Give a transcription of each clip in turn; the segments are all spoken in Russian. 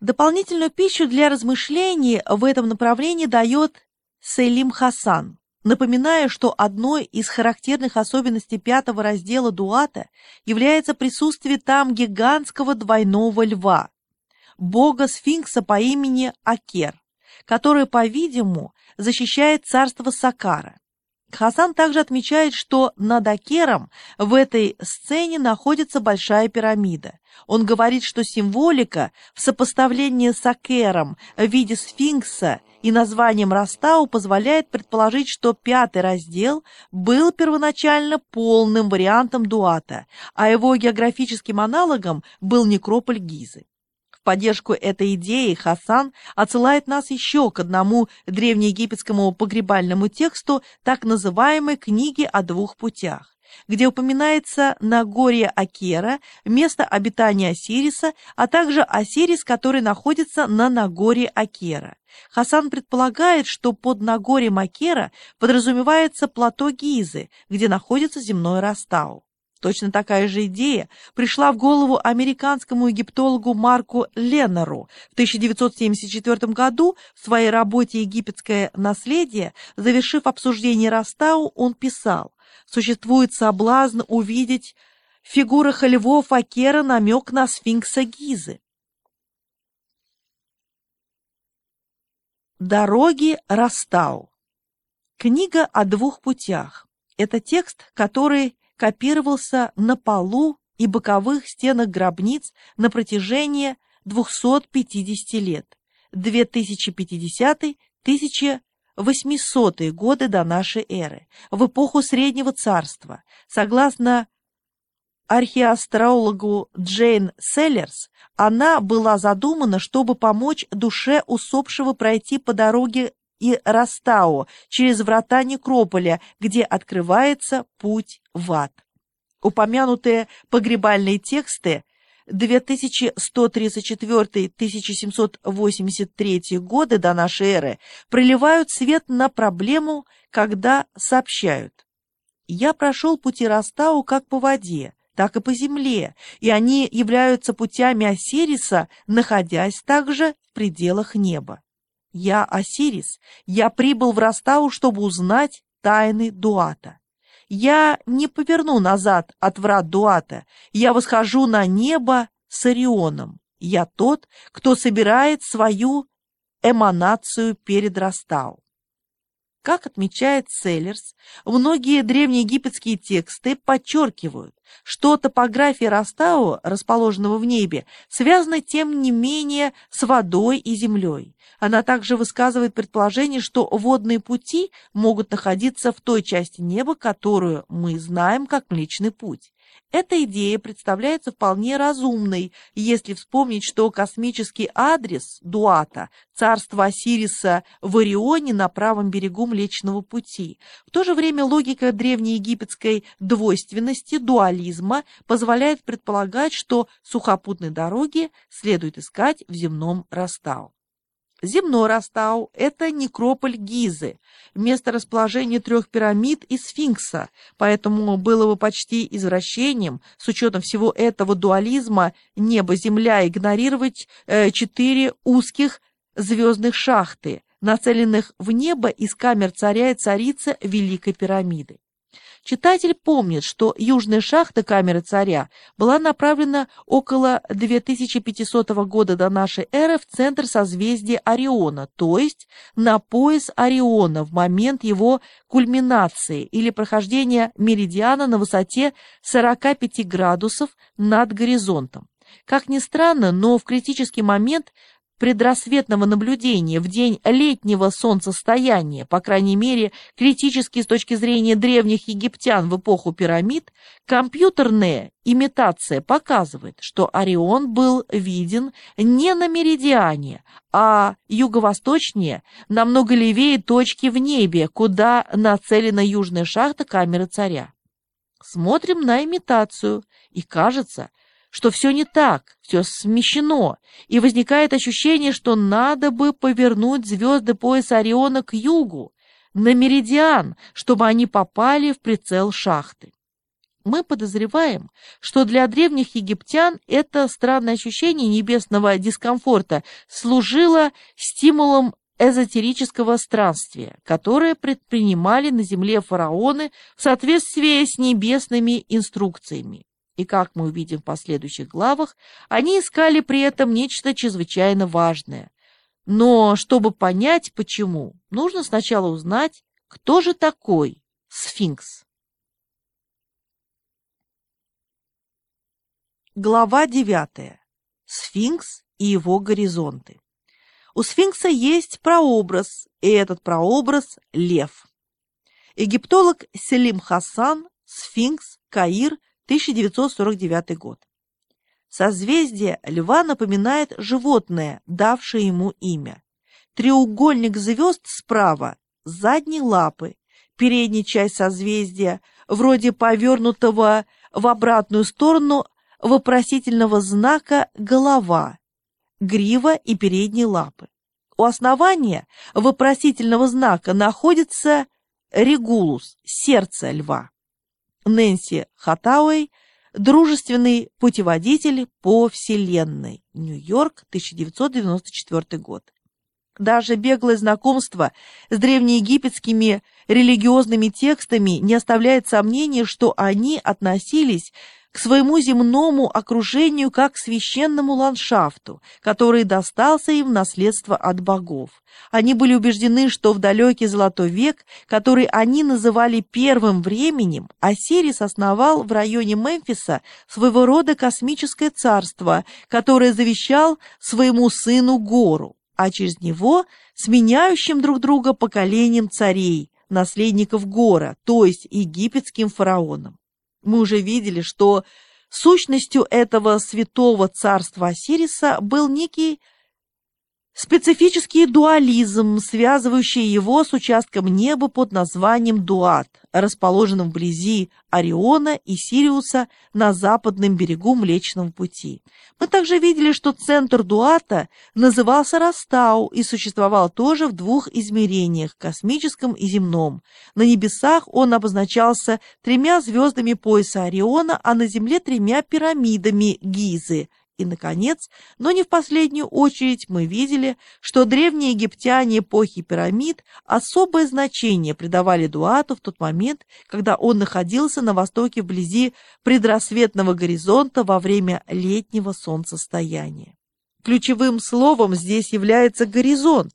Дополнительную пищу для размышлений в этом направлении дает Селим Хасан, напоминая, что одной из характерных особенностей пятого раздела Дуата является присутствие там гигантского двойного льва, бога-сфинкса по имени Акер, который, по-видимому, защищает царство Сакара. Хасан также отмечает, что над Акером в этой сцене находится большая пирамида. Он говорит, что символика в сопоставлении с Акером в виде сфинкса и названием Растау позволяет предположить, что пятый раздел был первоначально полным вариантом Дуата, а его географическим аналогом был некрополь Гизы поддержку этой идеи Хасан отсылает нас еще к одному древнеегипетскому погребальному тексту так называемой «Книги о двух путях», где упоминается Нагорье Акера, место обитания Осириса, а также Осирис, который находится на Нагорье Акера. Хасан предполагает, что под Нагорьем Акера подразумевается плато Гизы, где находится земной Растау. Точно такая же идея пришла в голову американскому египтологу Марку Леннеру в 1974 году в своей работе «Египетское наследие», завершив обсуждение Растау, он писал «Существует соблазн увидеть в фигурах львов Акера намек на сфинкса Гизы». Дороги Растау. Книга о двух путях. Это текст, который копировался на полу и боковых стенах гробниц на протяжении 250 лет, 2050-1800 годы до нашей эры, в эпоху Среднего Царства. Согласно археоастрологу Джейн Селлерс, она была задумана, чтобы помочь душе усопшего пройти по дороге и Растау через врата Некрополя, где открывается путь в ад. Упомянутые погребальные тексты 2134-1783 годы до нашей эры проливают свет на проблему, когда сообщают «Я прошел пути Растау как по воде, так и по земле, и они являются путями Осириса, находясь также в пределах неба. Я Осирис, я прибыл в Растау, чтобы узнать тайны Дуата. Я не поверну назад от врат Дуата, я восхожу на небо с Орионом. Я тот, кто собирает свою эманацию перед Растау. Как отмечает Селлерс, многие древнеегипетские тексты подчеркивают, что топография Растау, расположенного в небе, связана тем не менее с водой и землей. Она также высказывает предположение, что водные пути могут находиться в той части неба, которую мы знаем как Млечный Путь. Эта идея представляется вполне разумной, если вспомнить, что космический адрес Дуата, царство Осириса в Орионе на правом берегу Млечного Пути. В то же время логика древнеегипетской двойственности, дуализма, позволяет предполагать, что сухопутные дороги следует искать в земном Растау. Земной Растау – это некрополь Гизы, место расположения трех пирамид и сфинкса, поэтому было бы почти извращением, с учетом всего этого дуализма небо-земля, игнорировать э, четыре узких звездных шахты, нацеленных в небо из камер царя и царицы Великой пирамиды. Читатель помнит, что южная шахта камеры царя была направлена около 2500 года до нашей эры в центр созвездия Ориона, то есть на пояс Ориона в момент его кульминации или прохождения меридиана на высоте 45 градусов над горизонтом. Как ни странно, но в критический момент предрассветного наблюдения в день летнего солнцестояния, по крайней мере, критически с точки зрения древних египтян в эпоху пирамид, компьютерная имитация показывает, что Орион был виден не на меридиане, а юго-восточнее, намного левее точки в небе, куда нацелена южная шахта камеры царя. Смотрим на имитацию, и кажется, что все не так, все смещено, и возникает ощущение, что надо бы повернуть звезды пояса Ориона к югу, на меридиан, чтобы они попали в прицел шахты. Мы подозреваем, что для древних египтян это странное ощущение небесного дискомфорта служило стимулом эзотерического странствия, которое предпринимали на земле фараоны в соответствии с небесными инструкциями. И, как мы увидим в последующих главах, они искали при этом нечто чрезвычайно важное. Но чтобы понять, почему, нужно сначала узнать, кто же такой сфинкс. Глава 9. Сфинкс и его горизонты. У сфинкса есть прообраз, и этот прообраз – лев. Египтолог Селим Хасан, сфинкс, Каир, 1949 год. Созвездие льва напоминает животное, давшее ему имя. Треугольник звезд справа – задние лапы, передняя часть созвездия, вроде повернутого в обратную сторону вопросительного знака голова, грива и передние лапы. У основания вопросительного знака находится регулус, сердце льва. Нэнси Хатауэй, дружественный путеводитель по Вселенной, Нью-Йорк, 1994 год. Даже беглое знакомство с древнеегипетскими религиозными текстами не оставляет сомнения, что они относились к своему земному окружению как к священному ландшафту, который достался им в наследство от богов. Они были убеждены, что в далекий Золотой век, который они называли первым временем, Осирис основал в районе Мемфиса своего рода космическое царство, которое завещал своему сыну Гору, а через него сменяющим друг друга поколением царей, наследников Гора, то есть египетским фараоном. Мы уже видели, что сущностью этого святого царства Осириса был некий Специфический дуализм, связывающий его с участком неба под названием Дуат, расположенным вблизи Ориона и Сириуса на западном берегу Млечного Пути. Мы также видели, что центр Дуата назывался Растау и существовал тоже в двух измерениях – космическом и земном. На небесах он обозначался тремя звездами пояса Ориона, а на Земле тремя пирамидами Гизы – и, наконец, но не в последнюю очередь, мы видели, что древние египтяне эпохи пирамид особое значение придавали Дуату в тот момент, когда он находился на востоке вблизи предрассветного горизонта во время летнего солнцестояния. Ключевым словом здесь является горизонт.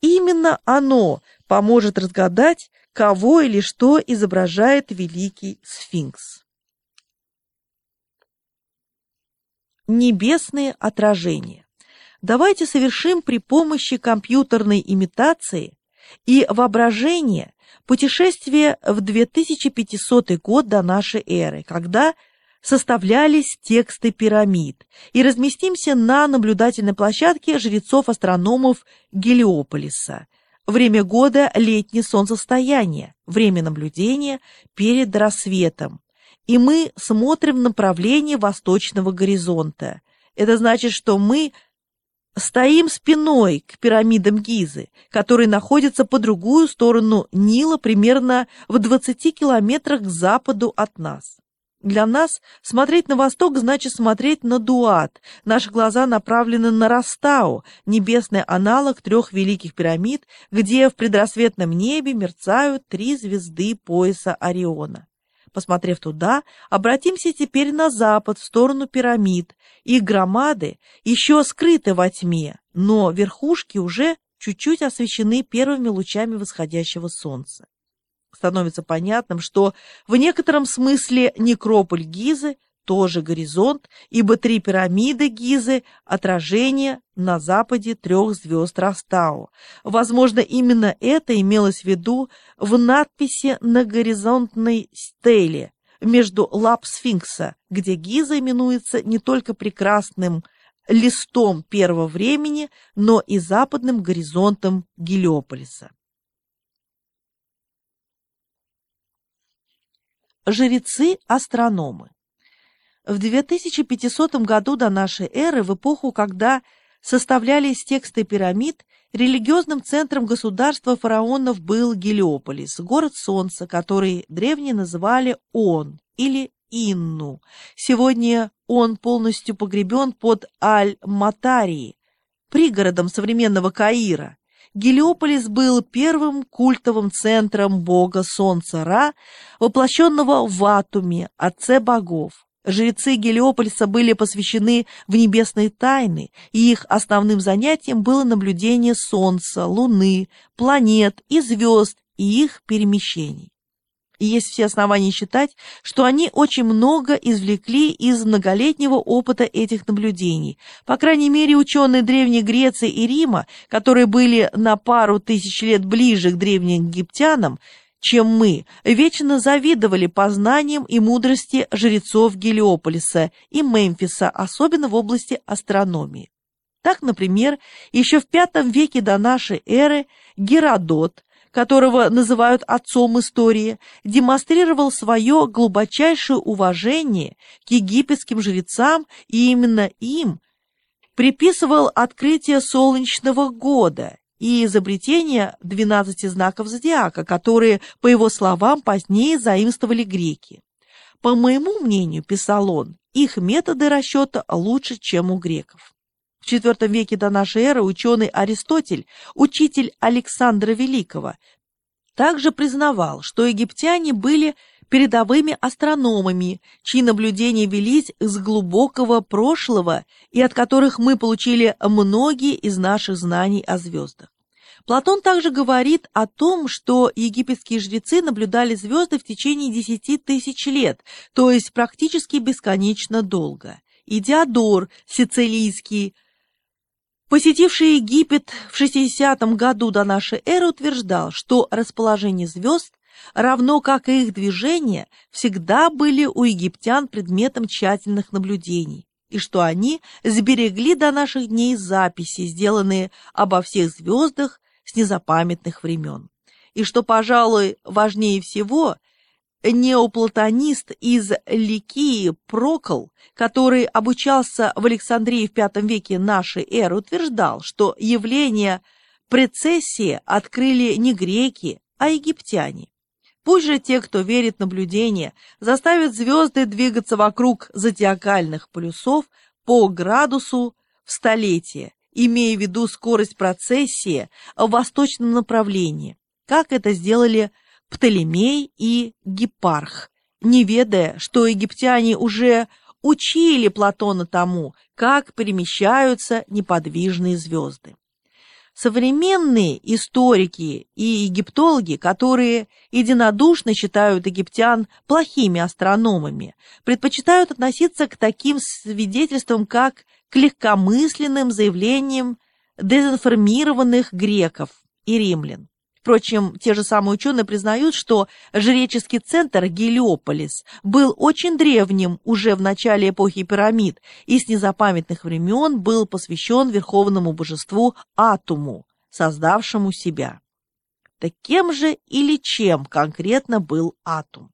Именно оно поможет разгадать, кого или что изображает великий сфинкс. Небесные отражения. Давайте совершим при помощи компьютерной имитации и воображения путешествие в 2500 год до нашей эры, когда составлялись тексты пирамид, и разместимся на наблюдательной площадке жрецов-астрономов Гелиополиса. Время года – летнее солнцестояние, время наблюдения перед рассветом, и мы смотрим в направлении восточного горизонта. Это значит, что мы стоим спиной к пирамидам Гизы, которые находятся по другую сторону Нила, примерно в 20 километрах к западу от нас. Для нас смотреть на восток значит смотреть на Дуат. Наши глаза направлены на Растау, небесный аналог трех великих пирамид, где в предрассветном небе мерцают три звезды пояса Ориона. Посмотрев туда, обратимся теперь на запад, в сторону пирамид. Их громады еще скрыты во тьме, но верхушки уже чуть-чуть освещены первыми лучами восходящего солнца. Становится понятным, что в некотором смысле некрополь Гизы тоже горизонт, ибо три пирамиды Гизы – отражение на западе трех звезд Растау. Возможно, именно это имелось в виду в надписи на горизонтной стеле между лап сфинкса, где Гиза именуется не только прекрасным листом первого времени, но и западным горизонтом Гелиополиса. Жрецы-астрономы в 2500 году до нашей эры, в эпоху, когда составлялись тексты пирамид, религиозным центром государства фараонов был Гелиополис, город солнца, который древние называли Он или Инну. Сегодня он полностью погребен под Аль-Матарией, пригородом современного Каира. Гелиополис был первым культовым центром бога солнца Ра, воплощенного в Атуме, отце богов. Жрецы Гелиополиса были посвящены в небесные тайны, и их основным занятием было наблюдение Солнца, Луны, планет и звезд и их перемещений. И есть все основания считать, что они очень много извлекли из многолетнего опыта этих наблюдений. По крайней мере, ученые Древней Греции и Рима, которые были на пару тысяч лет ближе к древним египтянам, чем мы, вечно завидовали познаниям и мудрости жрецов Гелиополиса и Мемфиса, особенно в области астрономии. Так, например, еще в V веке до нашей эры Геродот, которого называют отцом истории, демонстрировал свое глубочайшее уважение к египетским жрецам, и именно им приписывал открытие солнечного года и изобретение 12 знаков зодиака, которые, по его словам, позднее заимствовали греки. По моему мнению, писал он, их методы расчета лучше, чем у греков. В IV веке до нашей эры ученый Аристотель, учитель Александра Великого, также признавал, что египтяне были передовыми астрономами, чьи наблюдения велись с глубокого прошлого и от которых мы получили многие из наших знаний о звездах. Платон также говорит о том, что египетские жрецы наблюдали звезды в течение десяти тысяч лет, то есть практически бесконечно долго. И Диодор, сицилийский, посетивший Египет в 60 году до нашей эры, утверждал, что расположение звезд равно как и их движения, всегда были у египтян предметом тщательных наблюдений, и что они сберегли до наших дней записи, сделанные обо всех звездах с незапамятных времен. И что, пожалуй, важнее всего, неоплатонист из Ликии Прокол, который обучался в Александрии в V веке нашей эры, утверждал, что явление прецессии открыли не греки, а египтяне. Пусть же те, кто верит в наблюдение, заставят звезды двигаться вокруг зодиакальных полюсов по градусу в столетие, имея в виду скорость процессии в восточном направлении, как это сделали Птолемей и Гипарх, не ведая, что египтяне уже учили Платона тому, как перемещаются неподвижные звезды. Современные историки и египтологи, которые единодушно считают египтян плохими астрономами, предпочитают относиться к таким свидетельствам, как к легкомысленным заявлениям дезинформированных греков и римлян. Впрочем, те же самые ученые признают, что жреческий центр Гелиополис был очень древним уже в начале эпохи пирамид и с незапамятных времен был посвящен верховному божеству Атуму, создавшему себя. Так кем же или чем конкретно был Атум?